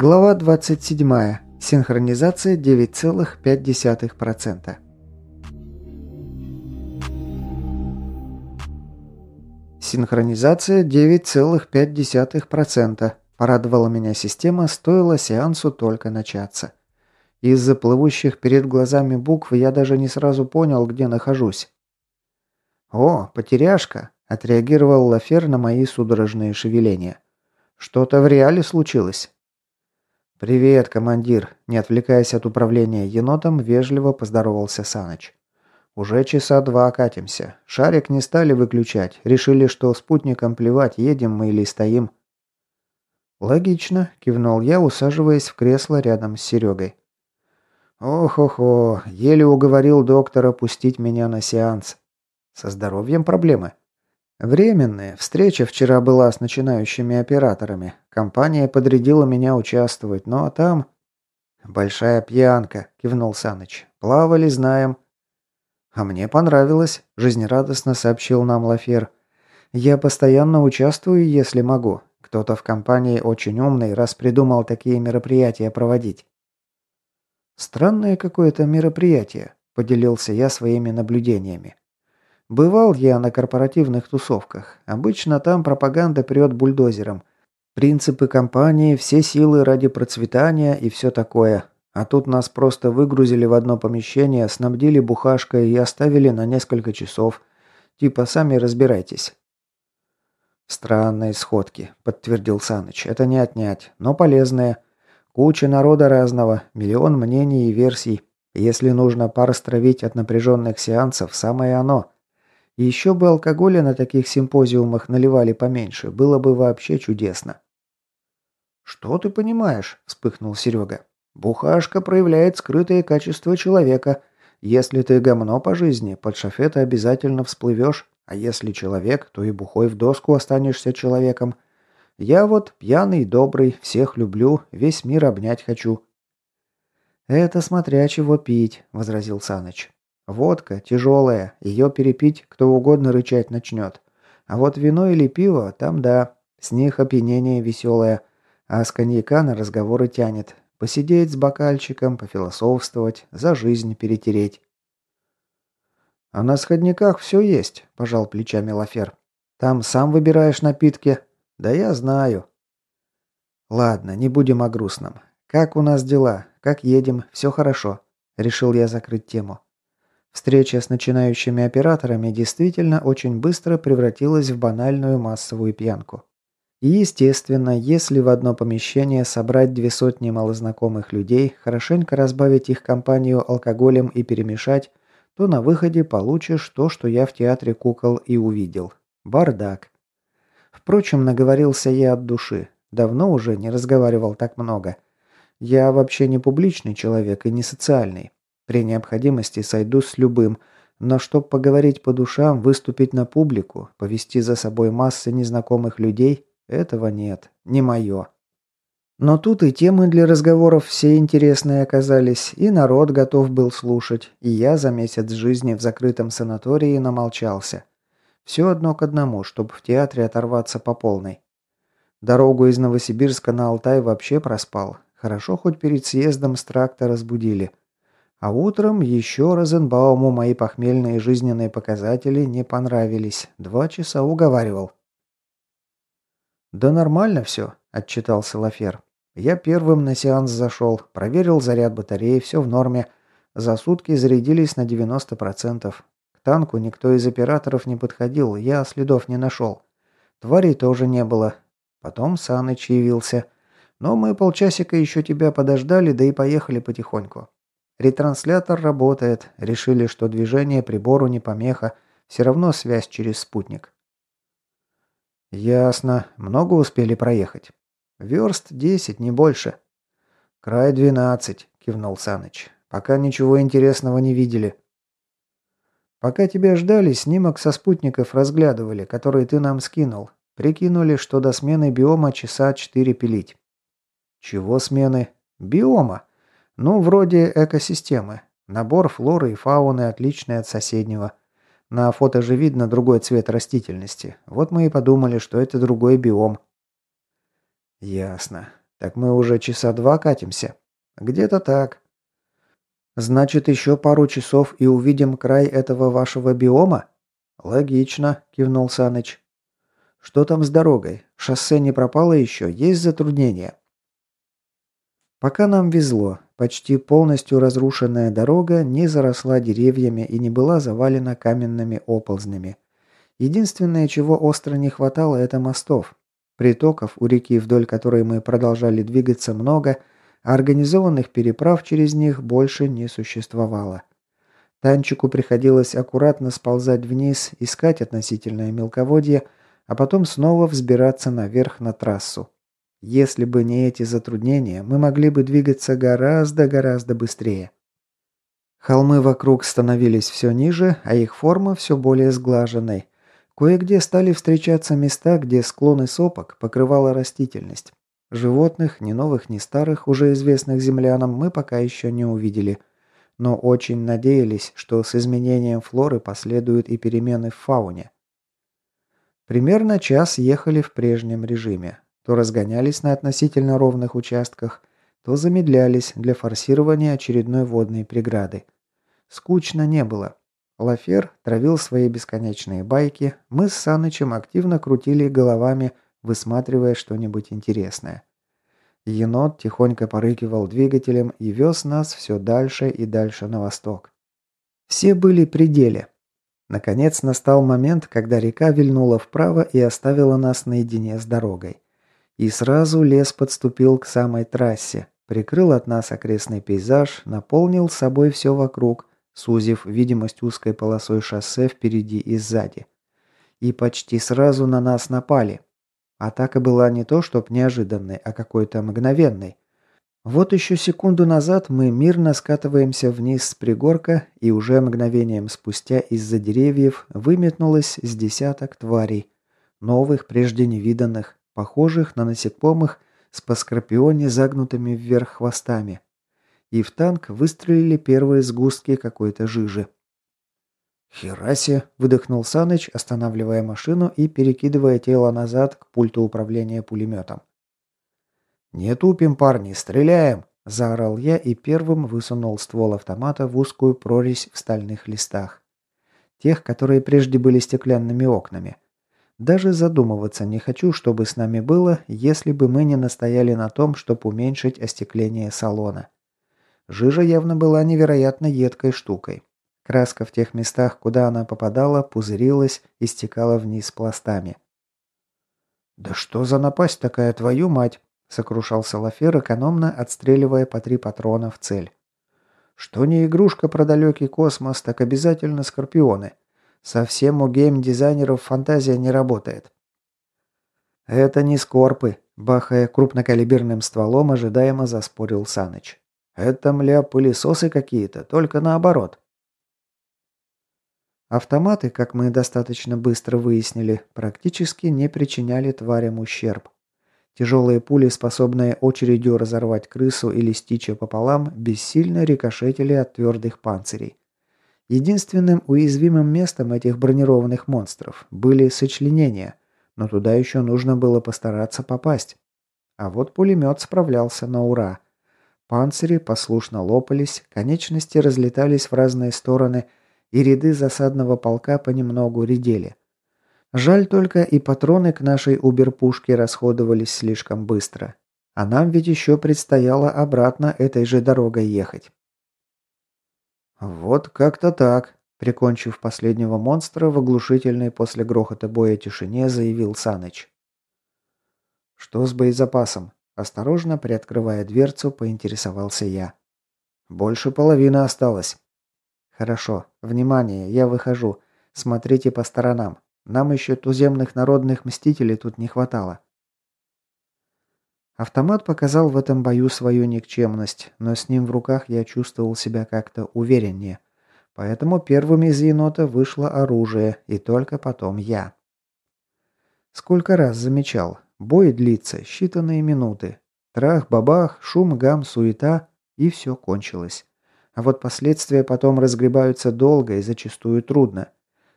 Глава 27. Синхронизация 9,5%. Синхронизация 9,5%. Порадовала меня система, стоило сеансу только начаться. Из-за плывущих перед глазами букв я даже не сразу понял, где нахожусь. «О, потеряшка!» – отреагировал Лафер на мои судорожные шевеления. «Что-то в реале случилось?» «Привет, командир!» – не отвлекаясь от управления енотом, вежливо поздоровался Саныч. «Уже часа два катимся. Шарик не стали выключать. Решили, что спутником плевать, едем мы или стоим». «Логично», – кивнул я, усаживаясь в кресло рядом с Серегой. «Ох-охо, еле уговорил доктора пустить меня на сеанс. Со здоровьем проблемы?» Временные. Встреча вчера была с начинающими операторами. Компания подрядила меня участвовать, ну а там... «Большая пьянка», — кивнул Саныч. «Плавали, знаем». «А мне понравилось», — жизнерадостно сообщил нам Лафер. «Я постоянно участвую, если могу. Кто-то в компании очень умный, раз придумал такие мероприятия проводить». «Странное какое-то мероприятие», — поделился я своими наблюдениями. Бывал я на корпоративных тусовках. Обычно там пропаганда прет бульдозером. Принципы компании, все силы ради процветания и все такое. А тут нас просто выгрузили в одно помещение, снабдили бухашкой и оставили на несколько часов. Типа, сами разбирайтесь. «Странные сходки», — подтвердил Саныч. «Это не отнять, но полезные. Куча народа разного, миллион мнений и версий. Если нужно порастравить от напряженных сеансов, самое оно. Еще бы алкоголя на таких симпозиумах наливали поменьше, было бы вообще чудесно. «Что ты понимаешь?» – вспыхнул Серега. «Бухашка проявляет скрытые качества человека. Если ты гомно по жизни, под шофета обязательно всплывешь, а если человек, то и бухой в доску останешься человеком. Я вот пьяный, добрый, всех люблю, весь мир обнять хочу». «Это смотря чего пить», – возразил Саныч. Водка тяжелая, ее перепить кто угодно рычать начнет. А вот вино или пиво, там да, с них опьянение веселое. А с коньяка на разговоры тянет. Посидеть с бокальчиком, пофилософствовать, за жизнь перетереть. «А на сходниках все есть», – пожал плечами Лафер. «Там сам выбираешь напитки». «Да я знаю». «Ладно, не будем о грустном. Как у нас дела? Как едем? Все хорошо?» Решил я закрыть тему. Встреча с начинающими операторами действительно очень быстро превратилась в банальную массовую пьянку. И естественно, если в одно помещение собрать две сотни малознакомых людей, хорошенько разбавить их компанию алкоголем и перемешать, то на выходе получишь то, что я в театре кукол и увидел. Бардак. Впрочем, наговорился я от души. Давно уже не разговаривал так много. Я вообще не публичный человек и не социальный. При необходимости сойду с любым, но чтоб поговорить по душам, выступить на публику, повести за собой массы незнакомых людей, этого нет, не мое. Но тут и темы для разговоров все интересные оказались, и народ готов был слушать, и я за месяц жизни в закрытом санатории намолчался. Все одно к одному, чтобы в театре оторваться по полной. Дорогу из Новосибирска на Алтай вообще проспал. Хорошо, хоть перед съездом с тракта разбудили. А утром еще Розенбауму мои похмельные жизненные показатели не понравились. Два часа уговаривал. «Да нормально все», – отчитался Лафер. «Я первым на сеанс зашел, проверил заряд батареи, все в норме. За сутки зарядились на 90%. К танку никто из операторов не подходил, я следов не нашел. Тварей тоже не было. Потом Саныч явился. Но мы полчасика еще тебя подождали, да и поехали потихоньку. Ретранслятор работает. Решили, что движение прибору не помеха. Все равно связь через спутник. Ясно. Много успели проехать. Верст десять, не больше. Край двенадцать, кивнул Саныч. Пока ничего интересного не видели. Пока тебя ждали, снимок со спутников разглядывали, который ты нам скинул. Прикинули, что до смены биома часа четыре пилить. Чего смены? Биома. Ну, вроде экосистемы. Набор флоры и фауны отличный от соседнего. На фото же видно другой цвет растительности. Вот мы и подумали, что это другой биом. Ясно. Так мы уже часа два катимся. Где-то так. Значит, еще пару часов и увидим край этого вашего биома? Логично, кивнул Саныч. Что там с дорогой? Шоссе не пропало еще? Есть затруднения? Пока нам везло. Почти полностью разрушенная дорога не заросла деревьями и не была завалена каменными оползнями. Единственное, чего остро не хватало, это мостов. Притоков у реки, вдоль которой мы продолжали двигаться, много, а организованных переправ через них больше не существовало. Танчику приходилось аккуратно сползать вниз, искать относительное мелководье, а потом снова взбираться наверх на трассу. Если бы не эти затруднения, мы могли бы двигаться гораздо-гораздо быстрее. Холмы вокруг становились все ниже, а их форма все более сглаженной. Кое-где стали встречаться места, где склоны сопок покрывала растительность. Животных, ни новых, ни старых, уже известных землянам, мы пока еще не увидели. Но очень надеялись, что с изменением флоры последуют и перемены в фауне. Примерно час ехали в прежнем режиме. То разгонялись на относительно ровных участках, то замедлялись для форсирования очередной водной преграды. Скучно не было. Лафер травил свои бесконечные байки, мы с Санычем активно крутили головами, высматривая что-нибудь интересное. Енот тихонько порыкивал двигателем и вез нас все дальше и дальше на восток. Все были при деле. Наконец настал момент, когда река вильнула вправо и оставила нас наедине с дорогой. И сразу лес подступил к самой трассе, прикрыл от нас окрестный пейзаж, наполнил собой все вокруг, сузив видимость узкой полосой шоссе впереди и сзади. И почти сразу на нас напали. Атака была не то чтоб неожиданной, а какой-то мгновенной. Вот еще секунду назад мы мирно скатываемся вниз с пригорка, и уже мгновением спустя из-за деревьев выметнулось с десяток тварей, новых, прежде невиданных, похожих на насекомых с по загнутыми вверх хвостами. И в танк выстрелили первые сгустки какой-то жижи. «Хераси!» – выдохнул Саныч, останавливая машину и перекидывая тело назад к пульту управления пулеметом. «Не тупим, парни, стреляем!» – заорал я и первым высунул ствол автомата в узкую прорезь в стальных листах. Тех, которые прежде были стеклянными окнами – даже задумываться не хочу, что бы с нами было, если бы мы не настояли на том, чтобы уменьшить остекление салона. Жижа явно была невероятно едкой штукой. Краска в тех местах, куда она попадала, пузырилась и стекала вниз пластами. «Да что за напасть такая, твою мать!» – сокрушался Лафер, экономно отстреливая по три патрона в цель. «Что не игрушка про далекий космос, так обязательно скорпионы. Совсем у гейм-дизайнеров фантазия не работает. «Это не скорпы», – бахая крупнокалиберным стволом, ожидаемо заспорил Саныч. «Это, мля, пылесосы какие-то, только наоборот». Автоматы, как мы достаточно быстро выяснили, практически не причиняли тварям ущерб. Тяжелые пули, способные очередью разорвать крысу или стича пополам, бессильно рикошетили от твердых панцирей. Единственным уязвимым местом этих бронированных монстров были сочленения, но туда еще нужно было постараться попасть. А вот пулемет справлялся на ура. Панцири послушно лопались, конечности разлетались в разные стороны, и ряды засадного полка понемногу редели. Жаль только и патроны к нашей убер-пушке расходовались слишком быстро. А нам ведь еще предстояло обратно этой же дорогой ехать. «Вот как-то так», – прикончив последнего монстра в оглушительной после грохота боя тишине, заявил Саныч. «Что с боезапасом?» – осторожно, приоткрывая дверцу, поинтересовался я. «Больше половины осталось». «Хорошо. Внимание, я выхожу. Смотрите по сторонам. Нам еще туземных народных мстителей тут не хватало». Автомат показал в этом бою свою никчемность, но с ним в руках я чувствовал себя как-то увереннее. Поэтому первым из енота вышло оружие, и только потом я. Сколько раз замечал, бой длится считанные минуты. Трах-бабах, шум, гам, суета, и все кончилось. А вот последствия потом разгребаются долго и зачастую трудно.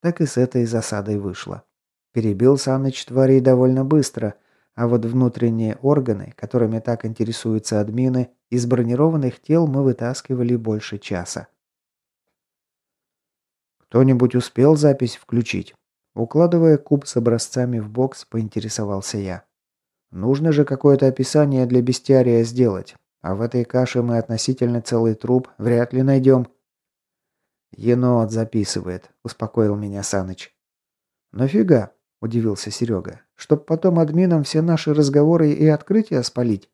Так и с этой засадой вышло. Перебил Саныч тварей довольно быстро – А вот внутренние органы, которыми так интересуются админы, из бронированных тел мы вытаскивали больше часа. «Кто-нибудь успел запись включить?» Укладывая куб с образцами в бокс, поинтересовался я. «Нужно же какое-то описание для бестиария сделать, а в этой каше мы относительно целый труп вряд ли найдем». «Енот записывает», — успокоил меня Саныч. «Нафига?» – удивился Серега. «Чтоб потом админам все наши разговоры и открытия спалить?»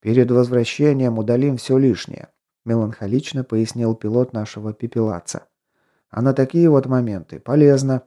«Перед возвращением удалим все лишнее», – меланхолично пояснил пилот нашего пепелаца. А на такие вот моменты полезно.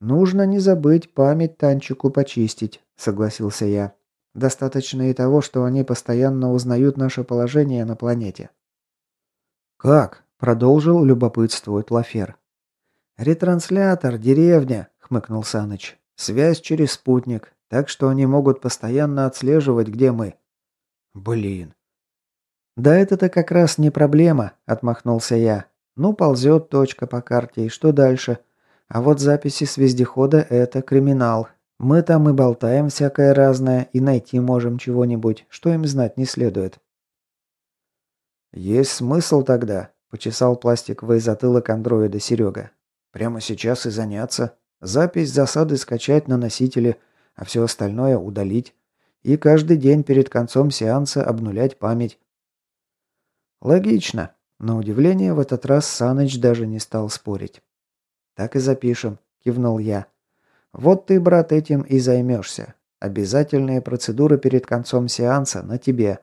Нужно не забыть память Танчику почистить, согласился я. Достаточно и того, что они постоянно узнают наше положение на планете. Как? продолжил любопытствовать Лафер. Ретранслятор, деревня, хмыкнул Саныч. Связь через спутник, так что они могут постоянно отслеживать, где мы. Блин. Да это-то как раз не проблема, отмахнулся я. Ну, ползет точка по карте, и что дальше? А вот записи с вездехода – это криминал. Мы там и болтаем всякое разное, и найти можем чего-нибудь, что им знать не следует. «Есть смысл тогда», – почесал пластиковый затылок андроида Серега. «Прямо сейчас и заняться. Запись засады скачать на носителе, а все остальное удалить. И каждый день перед концом сеанса обнулять память». «Логично», на удивление, в этот раз Саныч даже не стал спорить. «Так и запишем», – кивнул я. «Вот ты, брат, этим и займешься. Обязательные процедуры перед концом сеанса на тебе.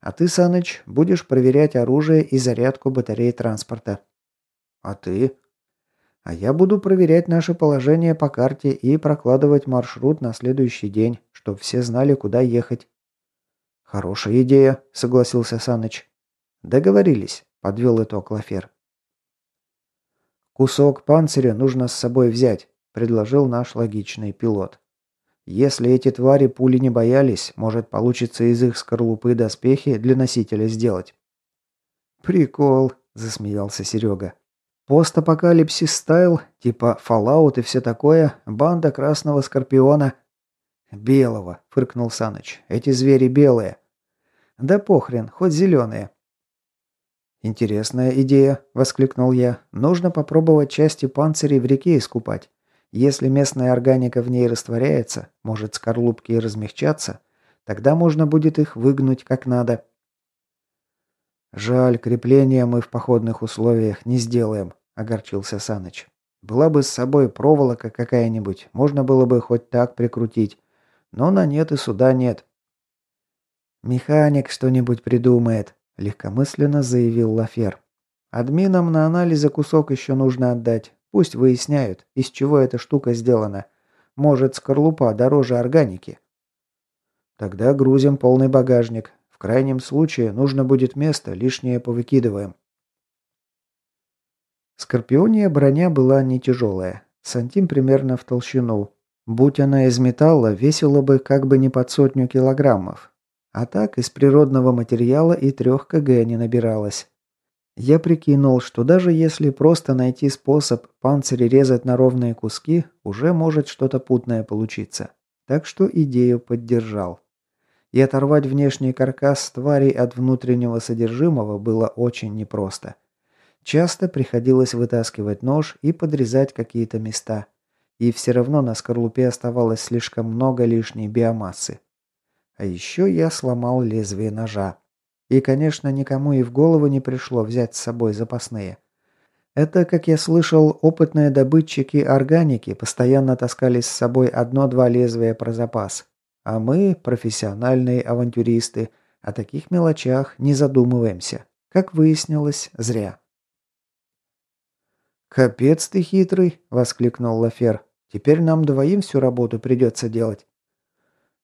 А ты, Саныч, будешь проверять оружие и зарядку батареи транспорта». «А ты?» «А я буду проверять наше положение по карте и прокладывать маршрут на следующий день, чтобы все знали, куда ехать». «Хорошая идея», – согласился Саныч. «Договорились». Подвел итог Лафер. «Кусок панциря нужно с собой взять», – предложил наш логичный пилот. «Если эти твари пули не боялись, может получится из их скорлупы доспехи для носителя сделать». «Прикол», – засмеялся Серега. «Постапокалипсис стайл, типа Fallout и все такое, банда Красного Скорпиона». «Белого», – фыркнул Саныч. «Эти звери белые». «Да похрен, хоть зеленые. «Интересная идея», – воскликнул я. «Нужно попробовать части панцирей в реке искупать. Если местная органика в ней растворяется, может скорлупки и размягчаться, тогда можно будет их выгнуть как надо». «Жаль, крепления мы в походных условиях не сделаем», – огорчился Саныч. «Была бы с собой проволока какая-нибудь, можно было бы хоть так прикрутить. Но на нет и суда нет». «Механик что-нибудь придумает», – легкомысленно заявил Лафер. «Админам на анализы кусок еще нужно отдать. Пусть выясняют, из чего эта штука сделана. Может, скорлупа дороже органики». «Тогда грузим полный багажник. Крайнем случае нужно будет место, лишнее повыкидываем». Скорпиония броня была не тяжелая, сантим примерно в толщину. Будь она из металла, весила бы как бы не под сотню килограммов. А так из природного материала и трех кг не набиралось. Я прикинул, что даже если просто найти способ панцирь резать на ровные куски, уже может что-то путное получиться. Так что идею поддержал. И оторвать внешний каркас тварей от внутреннего содержимого было очень непросто. Часто приходилось вытаскивать нож и подрезать какие-то места. И все равно на скорлупе оставалось слишком много лишней биомассы. А еще я сломал лезвие ножа. И, конечно, никому и в голову не пришло взять с собой запасные. Это, как я слышал, опытные добытчики органики постоянно таскали с собой одно-два лезвия про запас. А мы, профессиональные авантюристы, о таких мелочах не задумываемся. Как выяснилось, зря. «Капец ты хитрый!» – воскликнул Лафер. «Теперь нам двоим всю работу придется делать».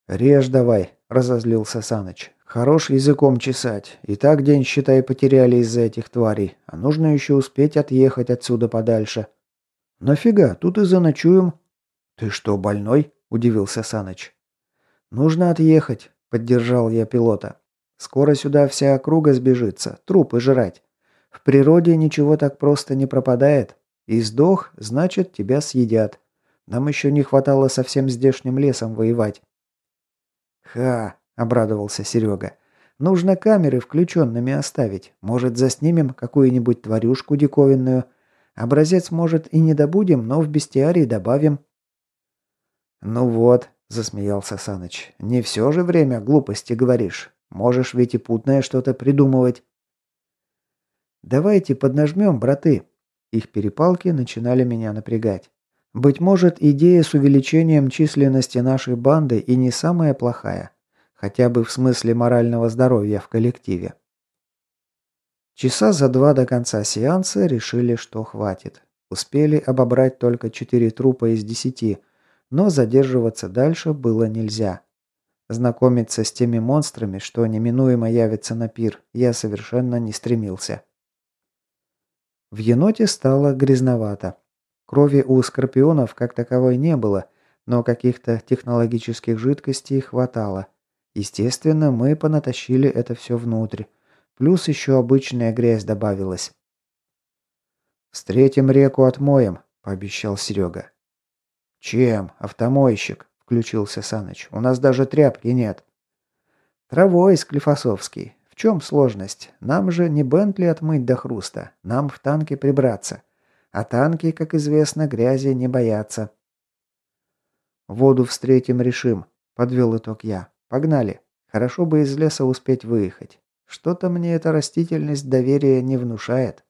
«Режь давай», – разозлился Саныч. «Хорош языком чесать. И так день, считай, потеряли из-за этих тварей. А нужно еще успеть отъехать отсюда подальше». «Нафига? Тут и заночуем». «Ты что, больной?» – удивился Саныч. «Нужно отъехать», – поддержал я пилота. «Скоро сюда вся округа сбежится, трупы жрать. В природе ничего так просто не пропадает. И сдох, значит, тебя съедят. Нам еще не хватало со всем здешним лесом воевать». «Ха!» – обрадовался Серега. «Нужно камеры включенными оставить. Может, заснимем какую-нибудь тварюшку диковинную. Образец, может, и не добудем, но в бестиарий добавим». «Ну вот», – засмеялся Саныч, – «не все же время глупости говоришь. Можешь ведь и путное что-то придумывать». «Давайте поднажмем, браты». Их перепалки начинали меня напрягать. Быть может, идея с увеличением численности нашей банды и не самая плохая. Хотя бы в смысле морального здоровья в коллективе. Часа за два до конца сеанса решили, что хватит. Успели обобрать только четыре трупа из десяти, но задерживаться дальше было нельзя. Знакомиться с теми монстрами, что неминуемо явятся на пир, я совершенно не стремился. В еноте стало грязновато. Крови у скорпионов как таковой не было, но каких-то технологических жидкостей хватало. Естественно, мы понатащили это все внутрь. Плюс еще обычная грязь добавилась. «Встретим реку отмоем», – пообещал Серега. «Чем? Автомойщик», – включился Саныч. «У нас даже тряпки нет». «Травой, Склифосовский чем сложность? Нам же не Бентли отмыть до хруста. Нам в танке прибраться. А танки, как известно, грязи не боятся. «Воду встретим, решим», — подвел итог я. «Погнали. Хорошо бы из леса успеть выехать. Что-то мне эта растительность доверия не внушает».